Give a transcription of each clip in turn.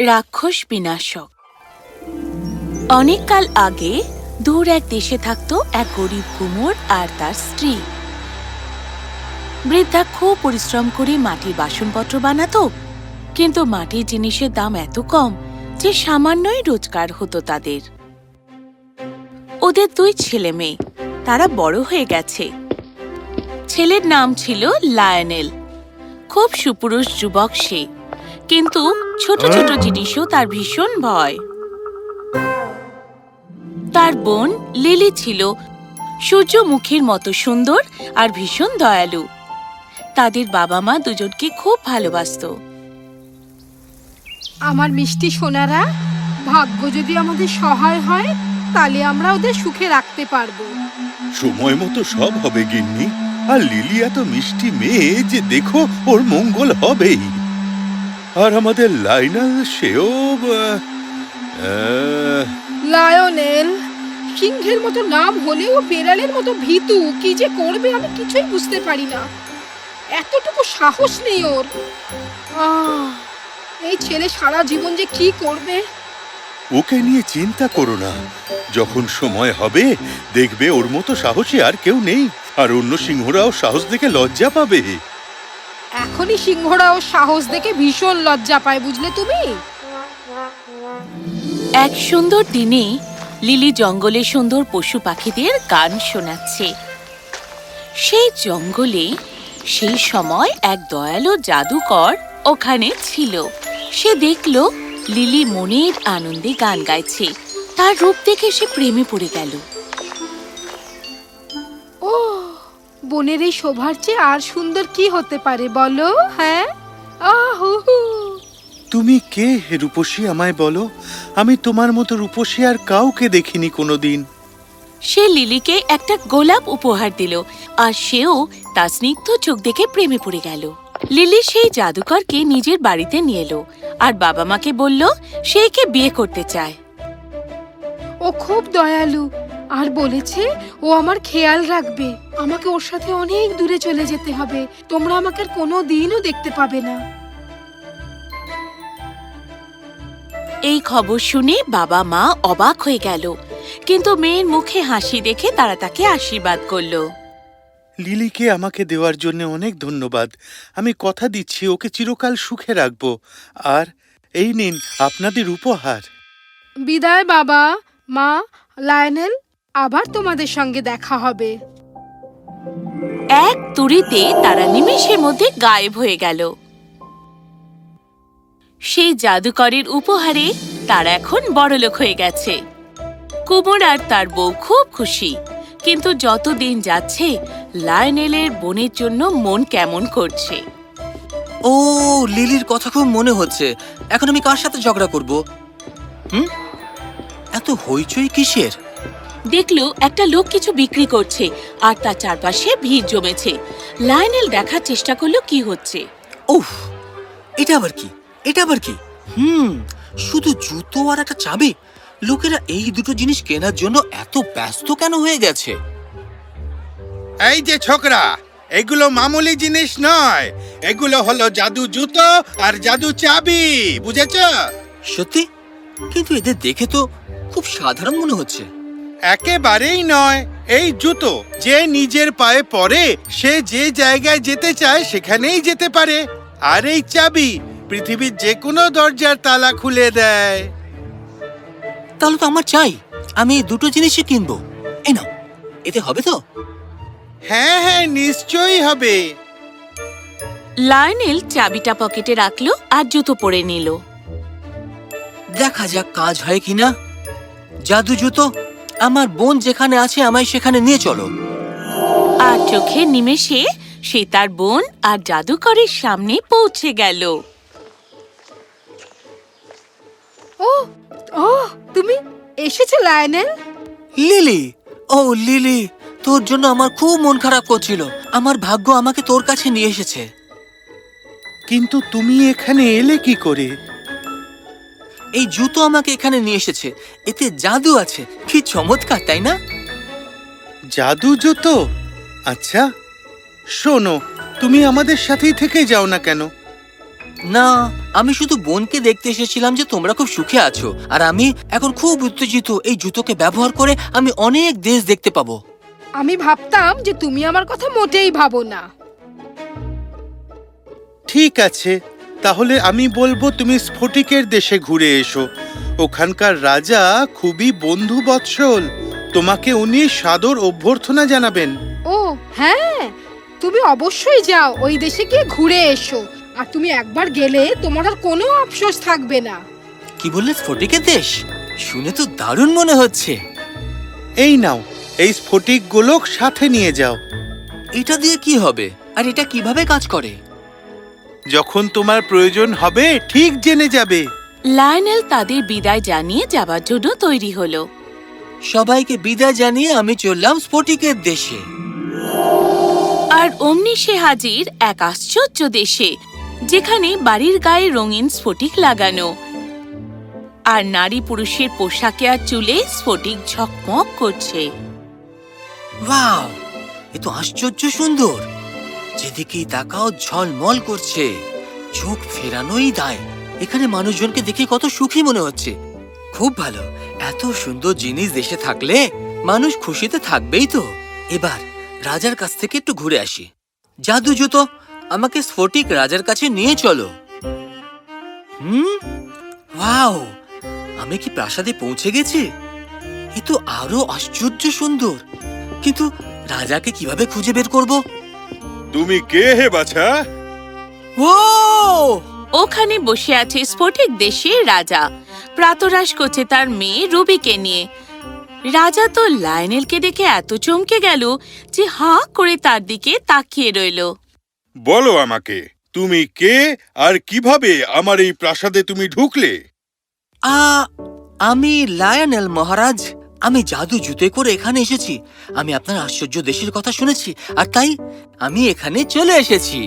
রাক্ষস বিনাশক। অনেক কাল আগে দূর এক দেশে থাকতো এক গরিব কুমোর আর তার স্ত্রী। বৃদ্ধা খুব পরিশ্রম করে মাটির বাসনপত্র বানাতো, কিন্তু মাটির জিনিসের দাম এত কম যে সামান্যই রোজগার হতো তাদের। ওদের দুই ছেলে মেয়ে, তারা বড় হয়ে গেছে। ছেলের নাম ছিল লায়নেল। খুব সুপুরুষ যুবক সে। কিন্তু ছোট ছোট জিনিসও তার ভীষণ ভয়। তার বোন লিলি ছিল সূর্যমুখীর মতো সুন্দর আর ভীষণ দয়ালু। তাদের বাবা মা দুজনকে খুব ভালোবাসতো। আমার মিষ্টি সোনারা ভাগ্য যদি আমাদের সহায় হয় তাহলে আমরা ওদের সুখে রাখতে পারব। সময় মতো সব হবে গিন্নি। আর লিলি এত মিষ্টি মেয়ে যে দেখো ওর মঙ্গল হবেই। আর আমাদের লাইনাল সেও লায়নেল সিংহের মতো নাম হলেও বেড়ালের মতো ভীতু কি যে করবে আমি কিছুই বুঝতে পারি না। এতটুকু সাহস নেই ওর। এই ছেলে সারা জীবন যে কি করবে? ওকে নিয়ে চিন্তা করো না। যখন সময় হবে দেখবে ওর মতো সাহসী আর কেউ নেই। আর অন্য সিংহরাও সাহস দেখে লজ্জা পাবে। এখনই সিংহরাও সাহস দেখে ভীষণ লজ্জা পায়, বুঝলে তুমি? এক সুন্দর দিনে লিলি জঙ্গলে সুন্দর পশু পাখিদের গান শোনাচ্ছে। সেই জঙ্গলে সেই সময় এক দয়ালু জাদুকর ওখানে ছিল। সে দেখল লিলি মনের আনন্দে গান গাইছে। তার রূপ দেখে সে প্রেমে পড়ে গেল। বনের এই শোভার চেয়ে আর সুন্দর কি হতে পারে বলো হ্যাঁ? আহু তুমি কে হে রূপসী আমায় বলো? আমি তোমার মতো রূপসী আর কাউকে দেখিনি কোনোদিন। সে লিলিকে একটা গোলাপ উপহার দিল আর সেও তার স্নিগ্ধ চোখ দেখে প্রেমে পড়ে গেল। লিলি সেই জাদুকরকে নিজের বাড়িতে নিয়ে এলো আর বাবা মাকে বলল সে একে বিয়ে করতে চায়। ও খুব দয়ালু আর বলেছে ও আমার খেয়াল রাখবে। আমাকে ওর সাথে অনেক দূরে চলে যেতে হবে। তোমরা আমাকে আর কোনো দিনও দেখতে পাবে না। এই খবর শুনে বাবা মা অবাক হয়ে গেল। কিন্তু মেয়ের মুখে হাসি দেখে তারা তাকে আশীর্বাদ করল। লিলিকে আমাকে দেওয়ার জন্য অনেক ধন্যবাদ। আমি কথা দিচ্ছি ওকে চিরকাল সুখে রাখব। আর এই নিন আপনাদের উপহার। বিদায় বাবা। মা লায়নেল আবার তোমাদের সঙ্গে দেখা হবে। এক তুড়িতে তারা নিমেষের মধ্যে গায়েব হয়ে গেল। সেই জাদুকরের উপহারে তারা এখন বড়লোক হয়ে গেছে। কুমোর আর তার বউ খুব খুশি কিন্তু যতদিন যাচ্ছে লায়নেলের বোনের জন্য মন কেমন করছে। ও লিলির কথা খুব মনে হচ্ছে। এখন আমি কার সাথে ঝগড়া করব? হুম? এত হইচই কিসের? দেখল একটা লোক কিছু বিক্রি করছে আর তার চারপাশে ভিড় জমেছে। লায়নেল দেখার চেষ্টা করল কি হচ্ছে। উফ এটা আবার কি? এটা আবার কি? হুম শুধু জুতো আর একটা চাবি? লোকেরা এই দুটো জিনিস কেনার জন্য এত ব্যস্ত কেন হয়ে গেছে? এই যে ছোকরা এগুলো মামুলি জিনিস নয়। এগুলো হলো জাদু জুতো আর জাদু চাবি বুঝেছ? সত্যি? কিন্তু এদের দেখে তো খুব সাধারণ মনে হচ্ছে। একেবারেই নয় এই জুতো যে নিজের পায়ে পরে সে যে জায়গায় যেতে চায় সেখানেই যেতে পারে। আর এই চাবি পৃথিবীর যে কোনো দরজার তালা খুলে দেয়। তাহলে তো আমার চাই। আমি এই দুটো জিনিসই কিনবো। এই নাও এতে হবে তো? হ্যাঁ হ্যাঁ নিশ্চয়ই হবে। লায়নেল চাবিটা পকেটে রাখল আর জুতো পরে নিল। দেখা যাক কাজ হয় কিনা। জাদু জুতো? আমার বোন যেখানে আছে আমায় সেখানে নিয়ে চলো। আর চোখে নিমেষে সে তার বোন আর জাদুকরের সামনে পৌঁছে গেল। ও ও তুমি এসেছ লায়নেল? লিলি ও লিলি তোর জন্য আমার খুব মন খারাপ করছিল। আমার ভাগ্য আমাকে তোর কাছে নিয়ে এসেছে। কিন্তু তুমি এখানে এলে কি করে? এই জুতো আমাকে এখানে নিয়ে এসেছে। এতে জাদু আছে। কি চমৎকার তাই না? জাদু জুতো? আচ্ছা। শোনো তুমি আমাদের সাথেই থেকে যাও না কেন? না আমি শুধু বোনকে দেখতে এসেছিলাম যে তোমরা খুব সুখে আছো। আর আমি এখন খুব উত্তেজিত এই জুতোকে ব্যবহার করে আমি অনেক দেশ দেখতে পাবো। আমি ভাবতাম যে তুমি আমার কথা মোটেই ভাবো না। ঠিক আছে তাহলে আমি বলব তুমি স্ফটিকের দেশে ঘুরে এসো। ওখানকার রাজা খুবই বন্ধু বৎসল। তোমাকে উনি সাদর অভ্যর্থনা জানাবেন। ও হ্যাঁ তুমি অবশ্যই যাও ওই দেশে গিয়ে ঘুরে এসো। আর তুমি একবার গেলে তোমার আর কোনো আফসোস থাকবে না। কি বললে স্ফটিকের দেশ? শুনে তো দারুণ মনে হচ্ছে। এই নাও এই স্ফটিক গোলক সাথে নিয়ে যাও। এটা দিয়ে কি হবে? আর এটা কীভাবে কাজ করে? যখন তোমার প্রয়োজন হবে ঠিক জেনে যাবে। লায়নেল তাদের বিদায় জানিয়ে যাবার জন্য তৈরি হলো। সবাইকে বিদায় জানিয়ে আমি চললাম স্ফটিকের দেশে। আর অমনি সে হাজির এক আশ্চর্য দেশে যেখানে বাড়ির গায়ে রঙিন স্ফটিক লাগানো। আর নারী পুরুষের পোশাকে আর চুলে স্ফটিক ঝকমক করছে। ওয়াও এ তো আশ্চর্য সুন্দর। যেদিকেই তাকাও ঝলমল করছে। চোখ ফেরানোই দায়। এখানে মানুষজনকে দেখে কত সুখী মনে হচ্ছে। খুব ভালো। এত সুন্দর জিনিস দেশে থাকলে মানুষ খুশিতে থাকবেই তো। এবার রাজার কাছ থেকে একটু ঘুরে আসি। জাদু জুতো, আমাকে স্ফটিক রাজার কাছে নিয়ে চলো। হুম? ওয়াও! আমি কি প্রাসাদে পৌঁছে গেছি? এ তো আরও আশ্চর্য সুন্দর। কিন্তু রাজাকে কীভাবে খুঁজে বের করব? তুমি কে হে বাছা? ও ওখানে বসে আছে স্ফটিক দেশের রাজা। প্রাতরাশ করছে তার মেয়ে রুবিকে নিয়ে। রাজা তো লায়নেলকে দেখে এত চমকে গেল যে হাঁ করে তার দিকে তাকিয়ে রইল। বলো আমাকে তুমি কে আর কীভাবে আমার এই প্রাসাদে তুমি ঢুকলে? আ আমি লায়নেল মহারাজ। আমি জাদু জুতে করে এখানে এসেছি। আমি আপনার আশ্চর্য দেশের কথা শুনেছি আর তাই আমি এখানে চলে এসেছি।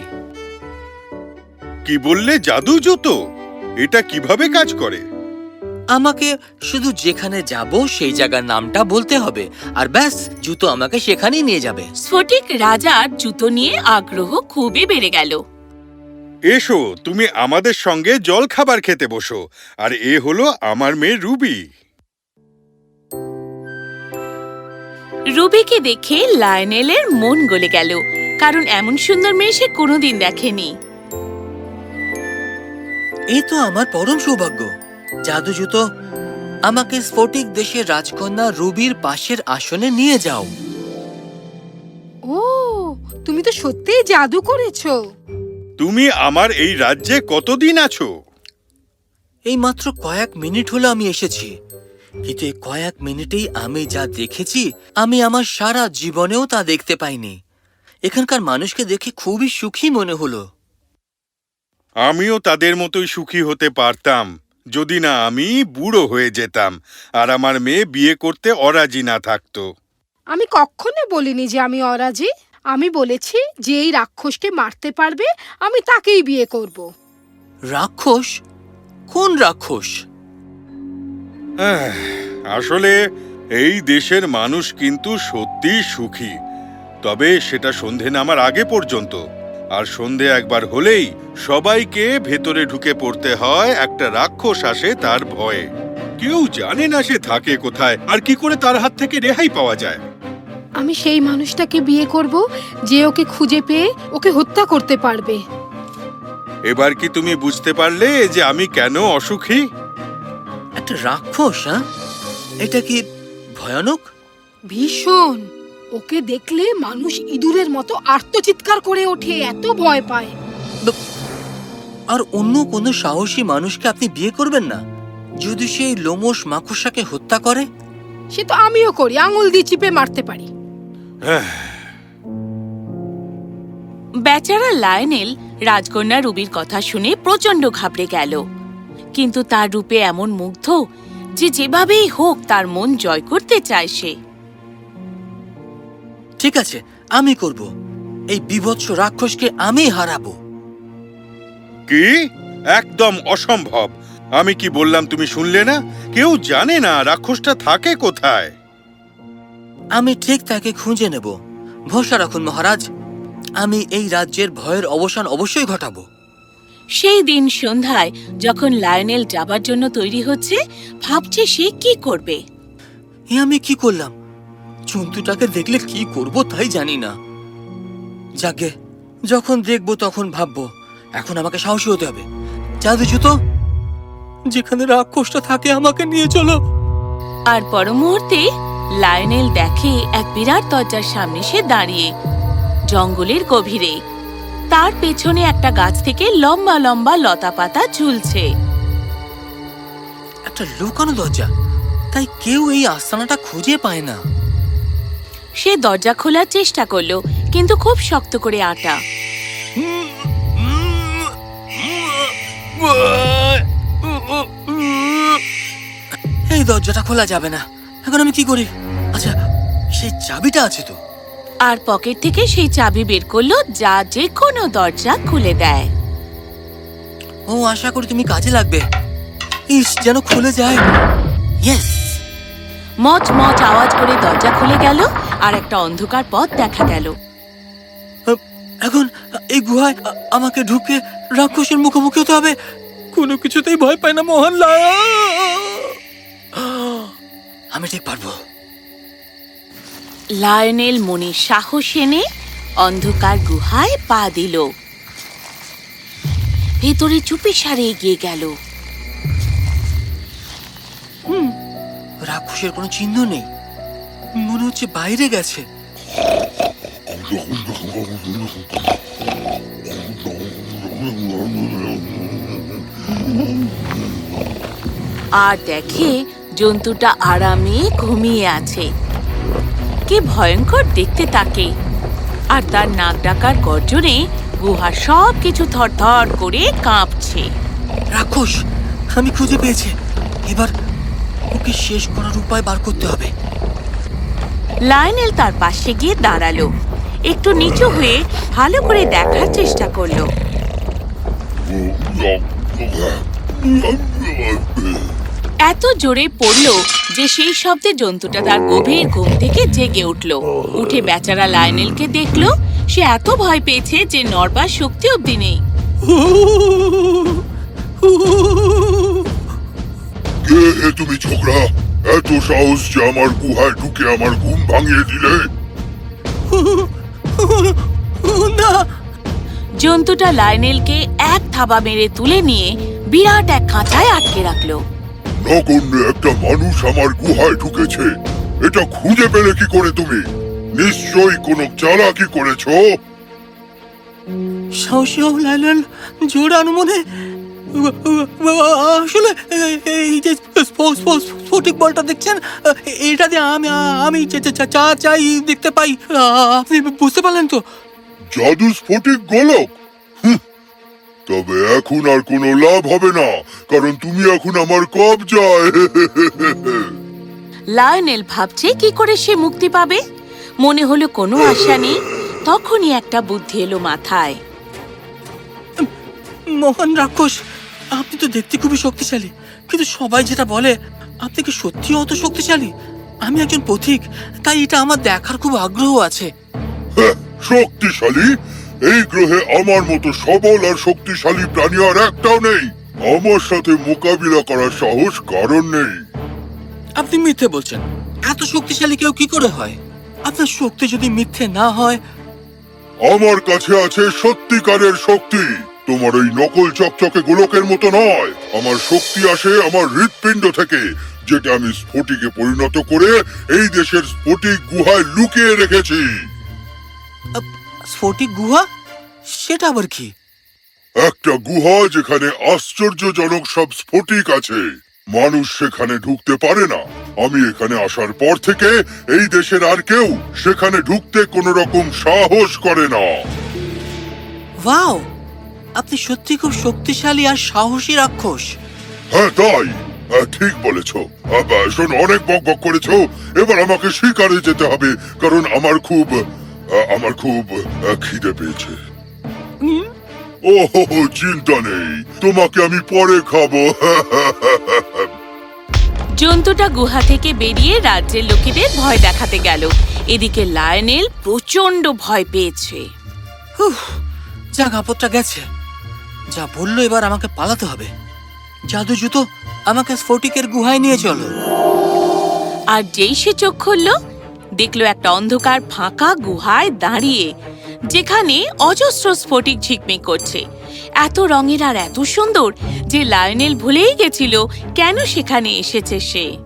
কি বললে জাদু জুতো? এটা কীভাবে কাজ করে? আমাকে শুধু যেখানে যাব সেই জায়গার নামটা বলতে হবে। আর ব্যাস জুতো আমাকে সেখানেই নিয়ে যাবে। স্ফটিক রাজার জুতো নিয়ে আগ্রহ খুবই বেড়ে গেল। এসো তুমি আমাদের সঙ্গে জল খাবার খেতে বসো। আর এ হলো আমার মেয়ে রুবি। রুবিকে দেখে লায়নেলের মন গলে গেল কারণ এমন সুন্দর মেয়ে সে কোনোদিন দেখেনি। এই তো আমার পরম সৌভাগ্য। জাদু জুতো আমাকে স্ফটিক দেশের রাজকন্যা রুবির পাশের আসনে নিয়ে যাও। ও তুমি তো সত্যিই জাদু করেছ। তুমি আমার এই রাজ্যে কতদিন আছো? এই মাত্র কয়েক মিনিট হলো আমি এসেছি। কিন্তু এই কয়েক মিনিটেই আমি যা দেখেছি আমি আমার সারা জীবনেও তা দেখতে পাইনি। এখানকার মানুষকে দেখে খুবই সুখী মনে হলো। আমিও তাদের মতোই সুখী হতে পারতাম যদি না আমি বুড়ো হয়ে যেতাম আর আমার মেয়ে বিয়ে করতে অরাজি না থাকতো। আমি কখনো বলিনি যে আমি অরাজি। আমি বলেছি যে এই রাক্ষসকে মারতে পারবে আমি তাকেই বিয়ে করব। রাক্ষস? কোন রাক্ষস? আসলে এই দেশের মানুষ কিন্তু সত্যি সুখী। তবে সেটা সন্ধে নামার আগে পর্যন্ত। আর সন্ধে একবার হলেই সবাইকে ভেতরে ঢুকে পড়তে হয় একটা রাক্ষস আসে তার ভয়ে। কেউ জানে না সে থাকে কোথায় আর কি করে তার হাত থেকে রেহাই পাওয়া যায়। আমি সেই মানুষটাকে বিয়ে করব যে ওকে খুঁজে পেয়ে ওকে হত্যা করতে পারবে। এবার কি তুমি বুঝতে পারলে যে আমি কেন অসুখী? একটা রাক্ষস হ্যাঁ? এটা কি ভয়ানক? ভীষণ। ওকে দেখলে মানুষ ইঁদুরের মতো আর্তচিৎকার করে ওঠে এত ভয় পায়। আর অন্য কোনো সাহসী মানুষকে আপনি বিয়ে করবেন না? যদি সেই লোমস মাকুসাকে হত্যা করে? সে তো আমিও করি আঙুল দিয়ে চিপে মারতে পারি। বেচারা লায়নেল রাজকন্যা রুবির কথা শুনে প্রচণ্ড ঘাবড়ে গেল। কিন্তু তার রূপে এমন মুগ্ধ যে যেভাবেই হোক তার মন জয় করতে চায় সে। ঠিক আছে আমি করব। এই বিভৎস রাক্ষসকে আমি হারাবো। কি? একদম অসম্ভব। আমি কি বললাম তুমি শুনলে না? কেউ জানে না রাক্ষসটা থাকে কোথায়। আমি ঠিক তাকে খুঁজে নেব। ভরসা রাখুন মহারাজ আমি এই রাজ্যের ভয়ের অবসান অবশ্যই ঘটাবো। সেই দিন সন্ধ্যায় যখন লায়নেল যাবার জন্য তৈরি হচ্ছে ভাবছে সে কি করবে। এ আমি কি করলাম? জন্তুটাকে দেখলে কি করব তাই জানি না। যাকে যখন দেখব তখন ভাববো এখন আমাকে সাহসী হতে হবে। জাদু জুতো যেখানে রাক্ষসটা থাকে আমাকে নিয়ে চলো। আর পর মুহূর্তে লায়নেল দেখে এক বিরাট দরজার সামনে সে দাঁড়িয়ে জঙ্গলের গভীরে। তার পেছনে একটা গাছ থেকে লম্বা লম্বা লতা পাতা ঝুলছে। একটা লুকানো দরজা। তাই কেউ এই আস্তানাটা খুঁজে পায় না। সে দরজা খোলার চেষ্টা করল কিন্তু খুব শক্ত করে আটা। এই দরজাটা খোলা যাবে না। এখন আমি কি করি? আচ্ছা সেই চাবিটা আছে তো? আর পকেট থেকে সেই চাবি বের করল যা যে কোনো দরজা খুলে দেয়। ও আশা করি তুমি কাজে লাগবে। ইস যেন খুলে যায়। ইয়েস মচ মচ আওয়াজ করে দরজা খুলে গেল আর একটা অন্ধকার পথ দেখা গেল। এখন এই গুহায় আমাকে ঢুকে রাক্ষসের মুখোমুখি হতে হবে। কোনো কিছুতেই ভয় পায় না মোহনলাল আমি ঠিক পারব। লায়নেল মনে সাহস এনে অন্ধকার গুহায় পা দিল। ভেতরে চুপি সারে এগিয়ে গেল। রাক্ষসের কোনো চিহ্ন নেই। মনে হচ্ছে বাইরে গেছে। আর দেখে জন্তুটা আরামে ঘুমিয়ে আছে। কি ভয়ঙ্কর দেখতে তাকে আর তার নাক ডাকার গর্জনে গুহার সব কিছু থরথর করে কাঁপছে রাক্ষস আমি খুঁজে পেয়েছি এবার ওকে শেষ করার উপায় বার করতে হবে লায়নেল তার পাশে গিয়ে দাঁড়াল একটু নিচু হয়ে ভালো করে দেখার চেষ্টা করল এত জোরে পড়ল যে সেই শব্দে জন্তুটা তার গভীর ঘুম থেকে জেগে উঠল। উঠে বেচারা লায়নেলকে দেখল। সে এত ভয় পেয়েছে যে নড়বার শক্তি অব্দি নেই। কে হে তুমি ছোকরা? এত সাহস যে আমার গুহায় ঢুকে আমার ঘুম ভাঙিয়ে দিলে? জন্তুটা লায়নেলকে এক থাবা মেরে তুলে নিয়ে বিরাট এক খাঁচায় আটকে রাখল। নগণ্য একটা মানুষ আমার গুহায় ঢুকেছে। এটা খুঁজে পেলে কি করে তুমি? নিশ্চয়ই কোনো চালাকি করেছ? সাহসী হও জোর আনুমনে আসলে এই যে স্পো- স্পো- স্ফটিক বলটা দেখছেন এটা দিয়ে আমি আমি চা- চা- চা- চা চাই দেখতে পাই আপনি বুঝতে পারলেন তো? জাদু স্ফটিক গোলক? তবে এখন আর কোনো লাভ হবে না। কারণ তুমি এখন আমার কবজায়। লায়নেল ভাবছে কি করে সে মুক্তি পাবে। মনে হলো কোনো আশা নেই তখনই একটা বুদ্ধি এলো মাথায়। মোহন রাক্ষস আপনি তো দেখতে খুবই শক্তিশালী। কিন্তু সবাই যেটা বলে আপনি কি সত্যি অত শক্তিশালী? আমি একজন পথিক তাই এটা আমার দেখার খুব আগ্রহ আছে। হ্যাঁ, শক্তিশালী? এই গ্রহে আমার মতো সবল আর শক্তিশালী প্রাণী আর একটাও নেই। আমার সাথে মোকাবিলা করার সাহস কারণ নেই। আপনি মিথ্যে বলছেন। এত শক্তিশালী কেউ কি করে হয়? আপনার শক্তি যদি মিথ্যে না হয় আমার কাছে আছে সত্যিকারের শক্তি। তোমার ওই নকল চকচকে গোলকের মতো নয়। আমার শক্তি আসে আমার হৃৎপিণ্ড থেকে যেটা আমি স্ফটিকে পরিণত করে এই দেশের স্ফটিক গুহায় লুকিয়ে রেখেছি। স্ফটিক গুহা? সেটা আবার কি? একটা গুহা যেখানে আশ্চর্যজনক সব স্ফটিক আছে। মানুষ সেখানে ঢুকতে পারে না। আমি এখানে আসার পর থেকে এই দেশের আর কেউ সেখানে ঢুকতে কোনো রকম সাহস করে না। ওয়াও! আপনি সত্যি খুব শক্তিশালী আর সাহসী রাক্ষস। হ্যাঁ তাই। ঠিক বলেছ। শোন অনেক বক বক করেছ। এবার আমাকে শিকারে যেতে হবে কারণ আমার খুব আমার খুব খিদে পেয়েছে। ও চিন্তা নেই। তোমাকে আমি পরে খাব। জন্তুটা গুহা থেকে বেরিয়ে রাজ্যের লোকেদের ভয় দেখাতে গেল। এদিকে লায়নেল প্রচণ্ড ভয় পেয়েছে। উফ, যা কাপড়টা গেছে। যা বলল এবার আমাকে পালাতে হবে। জাদু জুতো আমাকে স্ফটিকের গুহায় নিয়ে চলো। আর যেই সে চোখ খুলল দেখল একটা অন্ধকার ফাঁকা গুহায় দাঁড়িয়ে যেখানে অজস্র স্ফটিক ঝিকমিক করছে। এত রঙের আর এত সুন্দর যে লায়নেল ভুলেই গেছিল কেন সেখানে এসেছে সে?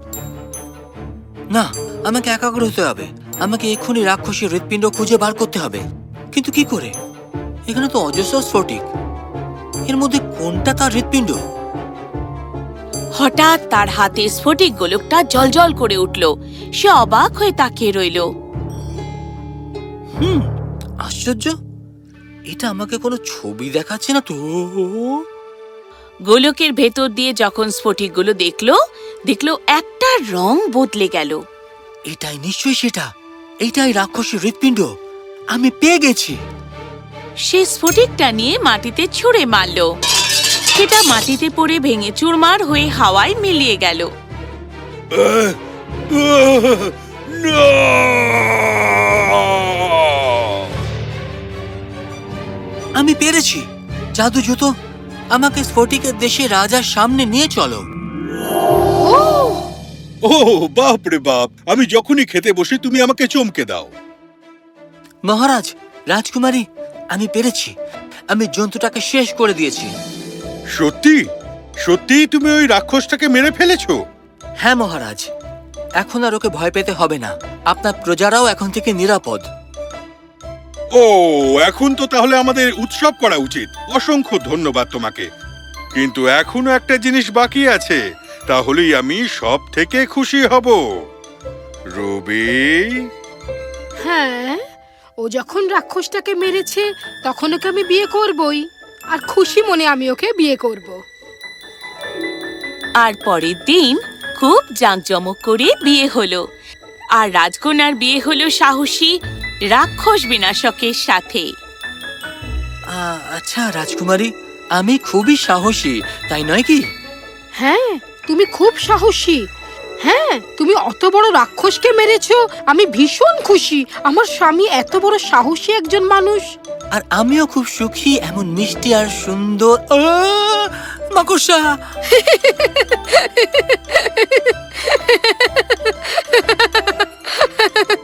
না আমাকে একাগ্র হতে হবে। আমাকে এক্ষুনি রাক্ষসী হৃৎপিণ্ড খুঁজে বার করতে হবে। কিন্তু কি করে? এখানে তো অজস্র স্ফটিক। এর মধ্যে কোনটা তার হৃৎপিণ্ড? হঠাৎ তার হাতে স্ফটিক গোলকটা জলজল করে উঠল। সে অবাক হয়ে তাকিয়ে রইল। হুম আশ্চর্য? এটা আমাকে কোনো ছবি দেখাচ্ছে না তো? গোলকের ভেতর দিয়ে যখন স্ফটিকগুলো দেখল দেখল একটা রং বদলে গেল। এটাই নিশ্চয়ই সেটা। এটাই রাক্ষসী হৃৎপিণ্ড। আমি পেয়ে গেছি। সে স্ফটিকটা নিয়ে মাটিতে ছুঁড়ে মারল। সেটা মাটিতে পড়ে ভেঙে চুরমার হয়ে হাওয়ায় মিলিয়ে গেল। না! আমি পেরেছি। জাদু জুতো আমাকে স্ফটিকের দেশে রাজার সামনে নিয়ে চলো। ও ও বাপ রে বাপ আমি যখনই খেতে বসি তুমি আমাকে চমকে দাও। মহারাজ রাজকুমারী আমি পেরেছি। আমি জন্তুটাকে শেষ করে দিয়েছি। সত্যি? সত্যি তুমি ওই রাক্ষসটাকে মেরে ফেলেছো? হ্যাঁ মহারাজ এখন আর ওকে ভয় পেতে হবে না। আপনার প্রজারাও এখন থেকে নিরাপদ। ও এখন তো তাহলে আমাদের উৎসব করা উচিত। অসংখ্য ধন্যবাদ তোমাকে। কিন্তু এখনও একটা জিনিস বাকি আছে। তাহলেই আমি সব থেকে খুশি হব। রবি? হ্যাঁ ও যখন রাক্ষসটাকে মেরেছে তখন ওকে আমি বিয়ে করবই? আর খুশি মনে আমি ওকে বিয়ে করব। আর পরের দিন খুব জাঁকজমক করে বিয়ে হলো। আর রাজকন্যার বিয়ে হলো সাহসী রাক্ষস বিনাশকের সাথে। আচ্ছা রাজকুমারী আমি খুবই সাহসী তাই নয় কি? হ্যাঁ তুমি খুব সাহসী। হ্যাঁ তুমি অত বড় রাক্ষসকে মেরেছো আমি ভীষণ খুশি। আমার স্বামী এত বড় সাহসী একজন মানুষ। আর আমিও খুব সুখী এমন মিষ্টি আর সুন্দর! মাকড়সা!